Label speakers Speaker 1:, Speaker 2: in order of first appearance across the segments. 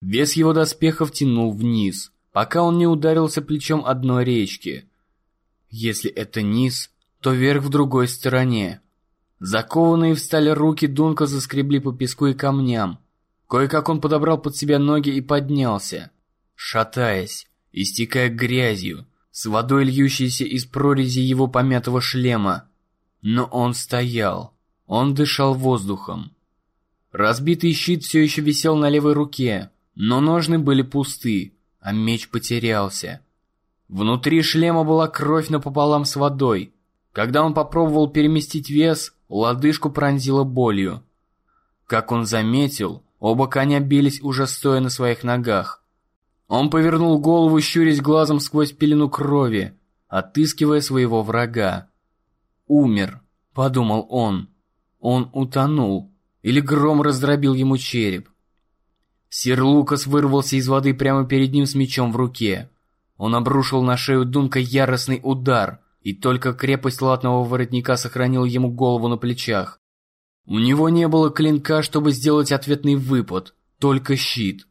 Speaker 1: Вес его доспехов тянул вниз, пока он не ударился плечом одной речки. Если это низ, то вверх в другой стороне. Закованные в сталь руки Дунка заскребли по песку и камням. Кое-как он подобрал под себя ноги и поднялся. Шатаясь, истекая грязью, с водой льющейся из прорези его помятого шлема. Но он стоял, он дышал воздухом. Разбитый щит все еще висел на левой руке, но ножны были пусты, а меч потерялся. Внутри шлема была кровь напополам с водой. Когда он попробовал переместить вес, лодыжку пронзило болью. Как он заметил, оба коня бились уже стоя на своих ногах. Он повернул голову, щурясь глазом сквозь пелену крови, отыскивая своего врага. «Умер», — подумал он. Он утонул, или гром раздробил ему череп. Сир Лукас вырвался из воды прямо перед ним с мечом в руке. Он обрушил на шею Дунка яростный удар, и только крепость латного воротника сохранила ему голову на плечах. У него не было клинка, чтобы сделать ответный выпад, только щит.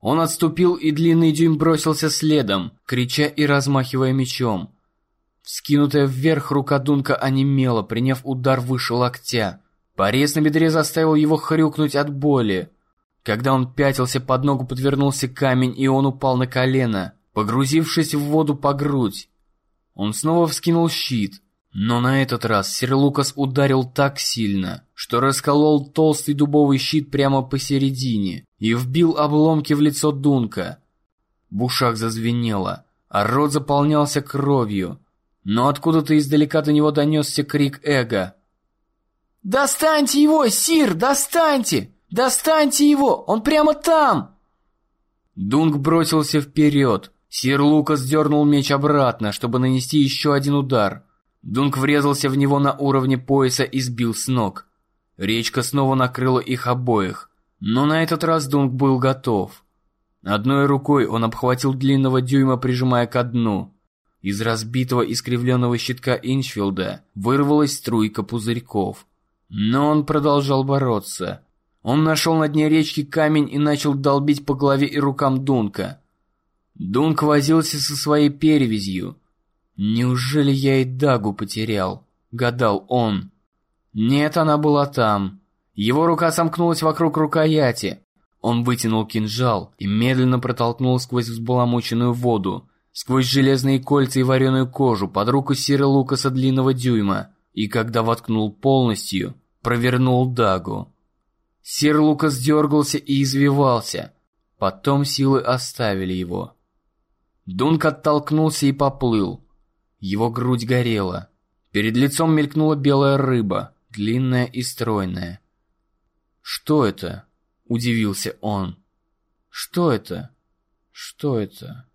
Speaker 1: Он отступил, и длинный дюйм бросился следом, крича и размахивая мечом. Вскинутая вверх рука Дунка онемела, приняв удар выше локтя. Порез на бедре заставил его хрюкнуть от боли. Когда он пятился, под ногу подвернулся камень, и он упал на колено, погрузившись в воду по грудь. Он снова вскинул щит, но на этот раз сир Лукас ударил так сильно, что расколол толстый дубовый щит прямо посередине и вбил обломки в лицо Дунка. В ушах зазвенело, а рот заполнялся кровью, но откуда-то издалека до него донесся крик Эго.
Speaker 2: «Достаньте его, сир, достаньте! Достаньте его, он прямо там!»
Speaker 1: Дунк бросился вперед. Сир Лукас дернул меч обратно, чтобы нанести еще один удар. Дунк врезался в него на уровне пояса и сбил с ног. Речка снова накрыла их обоих, но на этот раз Дунк был готов. Одной рукой он обхватил длинного дюйма, прижимая ко дну. Из разбитого искривленного щитка Инчфилда вырвалась струйка пузырьков. Но он продолжал бороться. Он нашел на дне речки камень и начал долбить по голове и рукам Дунка. Дунк возился со своей перевязью. «Неужели я и Дагу потерял?» — гадал он. Нет, она была там. Его рука сомкнулась вокруг рукояти. Он вытянул кинжал и медленно протолкнул сквозь взбаламученную воду, сквозь железные кольца и вареную кожу под руку Сира Лукаса длинного дюйма, и когда воткнул полностью, провернул дагу. Сир Лукас дергался и извивался. Потом силы оставили его. Дунк оттолкнулся и поплыл. Его грудь горела. Перед лицом мелькнула белая рыба, длинная и стройная. «Что это?» – удивился он. «Что это? Что это?»